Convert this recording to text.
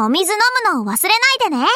お水飲むのを忘れないでね。